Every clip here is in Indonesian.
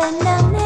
Aranam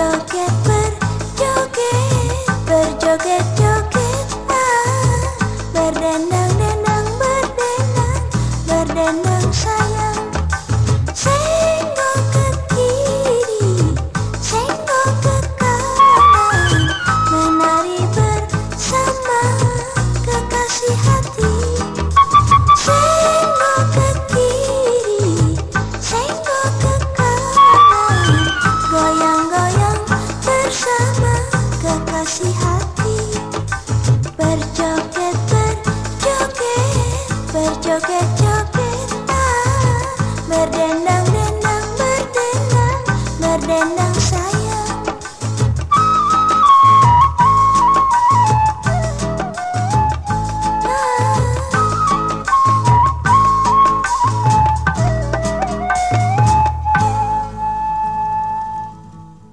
berjoget berjoget berjoget joget ah. Berdenang, denang, berdenang, berdenang sayang.